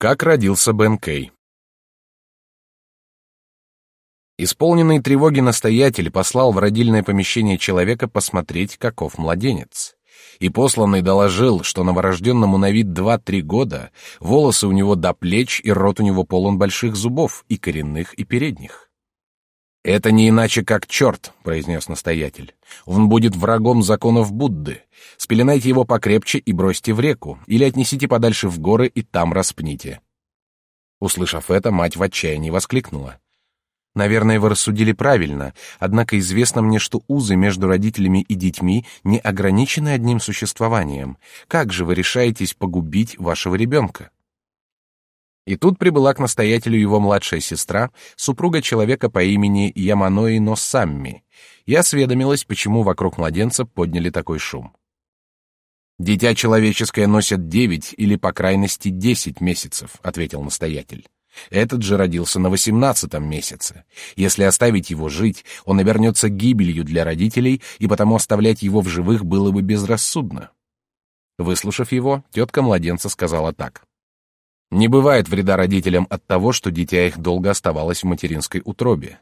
Как родился Бен Кей? Исполненный тревоги настоятель послал в родильное помещение человека посмотреть, каков младенец. И посланный доложил, что новорожденному на вид два-три года, волосы у него до плеч и рот у него полон больших зубов, и коренных, и передних. «Это не иначе как черт», — произнес настоятель. «Он будет врагом законов Будды. Спеленайте его покрепче и бросьте в реку, или отнесите подальше в горы и там распните». Услышав это, мать в отчаянии воскликнула. «Наверное, вы рассудили правильно, однако известно мне, что узы между родителями и детьми не ограничены одним существованием. Как же вы решаетесь погубить вашего ребенка?» И тут прибыла к настоятелю его младшая сестра, супруга человека по имени Яманои Носамми, и осведомилась, почему вокруг младенца подняли такой шум. «Дитя человеческое носит девять или, по крайности, десять месяцев», — ответил настоятель. «Этот же родился на восемнадцатом месяце. Если оставить его жить, он обернется гибелью для родителей, и потому оставлять его в живых было бы безрассудно». Выслушав его, тетка младенца сказала так. Не бывает вреда родителям от того, что дитя их долго оставалось в материнской утробе.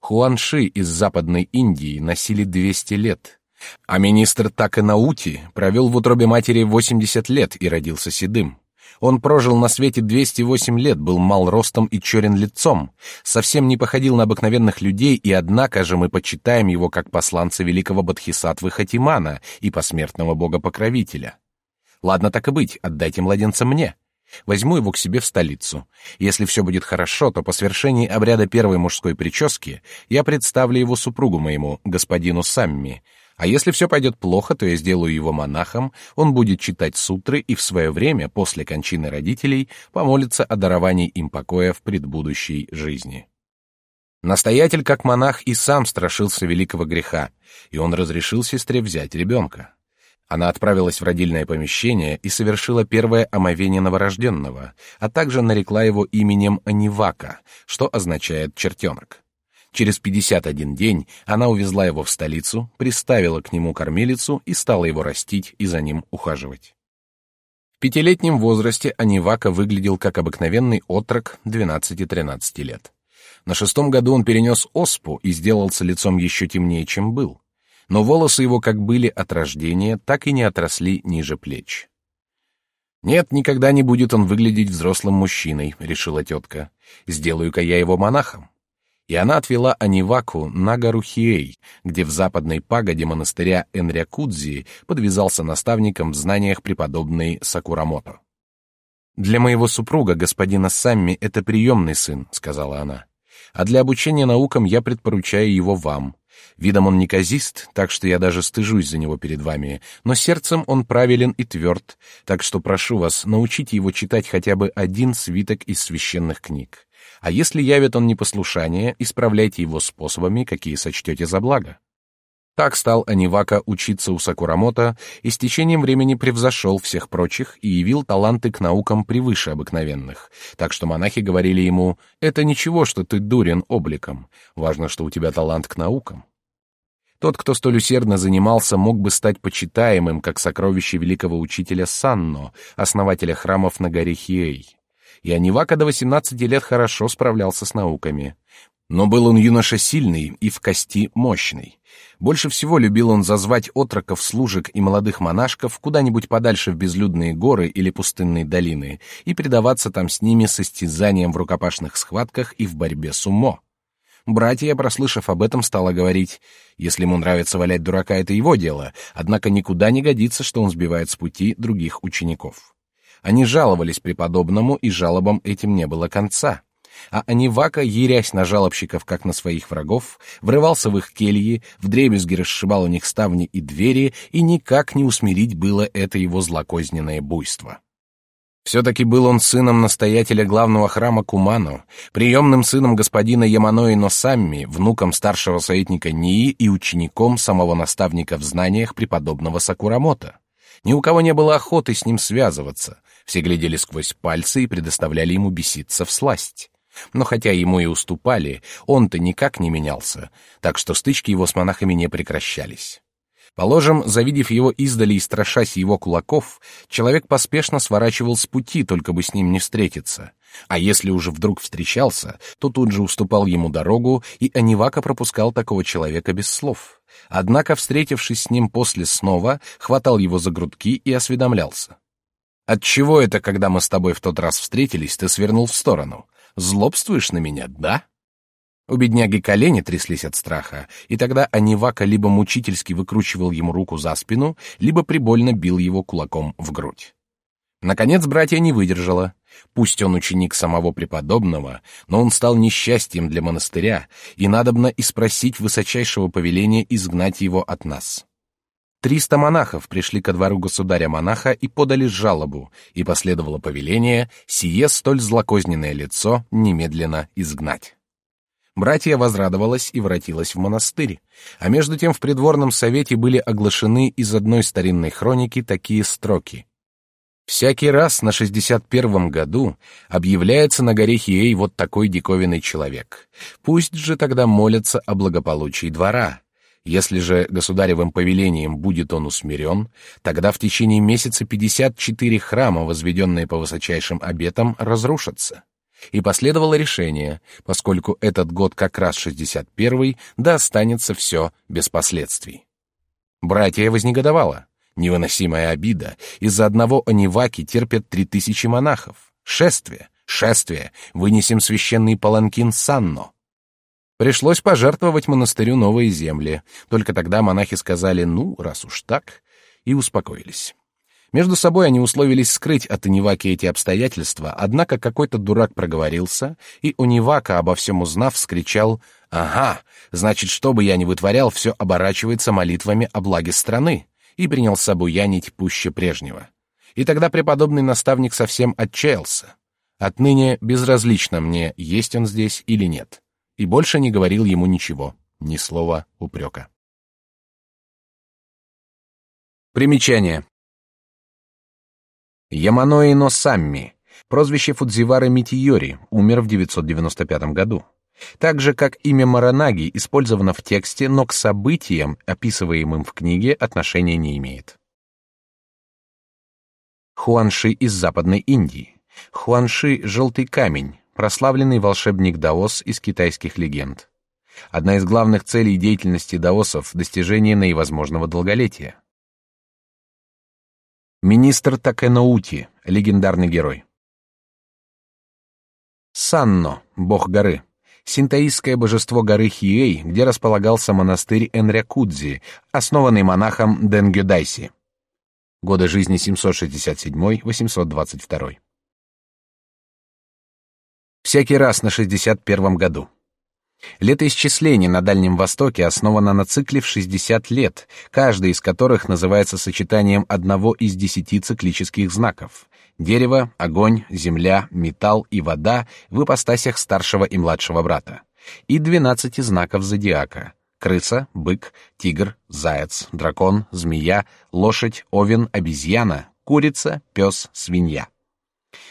Хуанши из Западной Индии носили 200 лет, а министр Таканаути провел в утробе матери 80 лет и родился седым. Он прожил на свете 208 лет, был мал ростом и черен лицом, совсем не походил на обыкновенных людей, и однако же мы почитаем его как посланца великого Бодхисаттвы Хатимана и посмертного бога-покровителя. Ладно так и быть, отдайте младенца мне. Возьму его к себе в столицу. Если все будет хорошо, то по свершении обряда первой мужской прически я представлю его супругу моему, господину Самми. А если все пойдет плохо, то я сделаю его монахом, он будет читать сутры и в свое время, после кончины родителей, помолится о даровании им покоя в предбудущей жизни. Настоятель, как монах, и сам страшился великого греха, и он разрешил сестре взять ребенка. Она отправилась в родильное помещение и совершила первое омовение новорожденного, а также нарекла его именем Анивака, что означает «чертенок». Через 51 день она увезла его в столицу, приставила к нему кормилицу и стала его растить и за ним ухаживать. В пятилетнем возрасте Анивака выглядел как обыкновенный отрок 12-13 лет. На шестом году он перенес оспу и сделался лицом еще темнее, чем был но волосы его как были от рождения, так и не отросли ниже плеч. «Нет, никогда не будет он выглядеть взрослым мужчиной», — решила тетка. «Сделаю-ка я его монахом». И она отвела Аниваку на гору Хиэй, где в западной пагоде монастыря Энрякудзи подвязался наставником в знаниях преподобный Сакурамото. «Для моего супруга, господина Самми, это приемный сын», — сказала она. «А для обучения наукам я предпоручаю его вам. Видом он неказист, так что я даже стыжусь за него перед вами, но сердцем он правилен и тверд, так что прошу вас, научите его читать хотя бы один свиток из священных книг. А если явит он непослушание, исправляйте его способами, какие сочтете за благо. Так стал Анивака учиться у Сакурамота и с течением времени превзошел всех прочих и явил таланты к наукам превыше обыкновенных. Так что монахи говорили ему, «Это ничего, что ты дурен обликом. Важно, что у тебя талант к наукам». Тот, кто столь усердно занимался, мог бы стать почитаемым, как сокровище великого учителя Санно, основателя храмов на горе Хиэй. И Анивака до 18 лет хорошо справлялся с науками. Но был он юноша сильный и в кости мощный. Больше всего любил он зазвать отроков, служек и молодых монашков куда-нибудь подальше в безлюдные горы или пустынные долины и предаваться там с ними состязаниям в рукопашных схватках и в борьбе с умо. Братья, прослышав об этом, стало говорить, если ему нравится валять дурака, это его дело, однако никуда не годится, что он сбивает с пути других учеников. Они жаловались преподобному, и жалобам этим не было конца а Анивака, ерясь на жалобщиков, как на своих врагов, врывался в их кельи, вдребезги расшибал у них ставни и двери, и никак не усмирить было это его злокозненное буйство. Все-таки был он сыном настоятеля главного храма Куману, приемным сыном господина Яманои Носамми, внуком старшего советника Нии и учеником самого наставника в знаниях преподобного Сакурамота. Ни у кого не было охоты с ним связываться, все глядели сквозь пальцы и предоставляли ему беситься в сласть. Но хотя ему и уступали, он-то никак не менялся, так что стычки его с монахами не прекращались. Положим, завидев его издали и страшась его кулаков, человек поспешно сворачивал с пути, только бы с ним не встретиться. А если уже вдруг встречался, то тут же уступал ему дорогу, и Анивака пропускал такого человека без слов. Однако, встретившись с ним после снова, хватал его за грудки и осведомлялся. «Отчего это, когда мы с тобой в тот раз встретились, ты свернул в сторону? Злобствуешь на меня, да?» У бедняги колени тряслись от страха, и тогда Анивака либо мучительски выкручивал ему руку за спину, либо прибольно бил его кулаком в грудь. Наконец братья не выдержало. Пусть он ученик самого преподобного, но он стал несчастьем для монастыря, и надобно и спросить высочайшего повеления изгнать его от нас. Триста монахов пришли ко двору государя-монаха и подали жалобу, и последовало повеление сие столь злокозненное лицо немедленно изгнать. Братья возрадовалась и воротилась в монастырь. А между тем в придворном совете были оглашены из одной старинной хроники такие строки. Всякий раз на шестьдесят первом году объявляется на горе Хиэй вот такой диковинный человек. Пусть же тогда молятся о благополучии двора. Если же государевым повелением будет он усмирен, тогда в течение месяца пятьдесят четыре храма, возведенные по высочайшим обетам, разрушатся. И последовало решение, поскольку этот год как раз 61-й, да останется все без последствий. Братья вознегодовало. Невыносимая обида. Из-за одного Ониваки терпят три тысячи монахов. Шествие, шествие, вынесем священный паланкин Санно. Пришлось пожертвовать монастырю новые земли. Только тогда монахи сказали «ну, раз уж так», и успокоились. Между собой они условились скрыть от Униваки эти обстоятельства, однако какой-то дурак проговорился, и Унивака, обо всем узнав, вскричал «Ага, значит, что бы я ни вытворял, все оборачивается молитвами о благе страны», и принялся буянить пуще прежнего. И тогда преподобный наставник совсем отчаялся. Отныне безразлично мне, есть он здесь или нет. И больше не говорил ему ничего, ни слова упрека. Примечание. Яманои но Самми, прозвище Фудзивара Митиори, умер в 995 году. Так же, как имя Маранаги использовано в тексте, но к событиям, описываемым в книге, отношения не имеет. Хуанши из Западной Индии. Хуанши — желтый камень, прославленный волшебник Даос из китайских легенд. Одна из главных целей деятельности даосов — достижение наивозможного долголетия. Министр Такеноути, легендарный герой. Санно, бог горы. Синтоистское божество горы Хиэй, где располагался монастырь Энрякудзи, основанный монахом Денгюдайси. Годы жизни 767-822. Всякий раз на 61 году. Летоисчисление на Дальнем Востоке основано на цикле в 60 лет, каждый из которых называется сочетанием одного из десяти циклических знаков — дерево, огонь, земля, металл и вода в ипостасях старшего и младшего брата, и 12 знаков зодиака — крыса, бык, тигр, заяц, дракон, змея, лошадь, овен, обезьяна, курица, пес, свинья.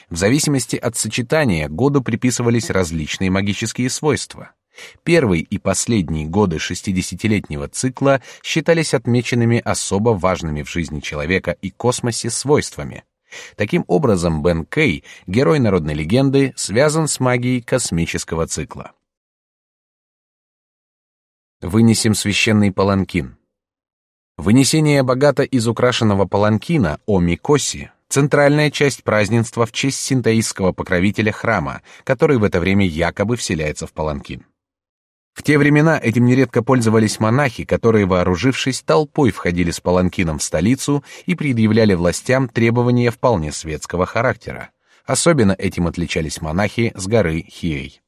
В зависимости от сочетания году приписывались различные магические свойства — Первый и последние годы шестидесятилетнего цикла считались отмеченными особо важными в жизни человека и космосе свойствами. Таким образом, Бен Кей, герой народной легенды, связан с магией космического цикла. Вынесем священный паланкин. Вынесение богато изукрашенного паланкина о Микоси центральная часть празднества в честь синтоистского покровителя храма, который в это время якобы вселяется в паланкин. В те времена этим нередко пользовались монахи, которые, вооружившись, толпой входили с паланкином в столицу и предъявляли властям требования вполне светского характера. Особенно этим отличались монахи с горы Хиэй.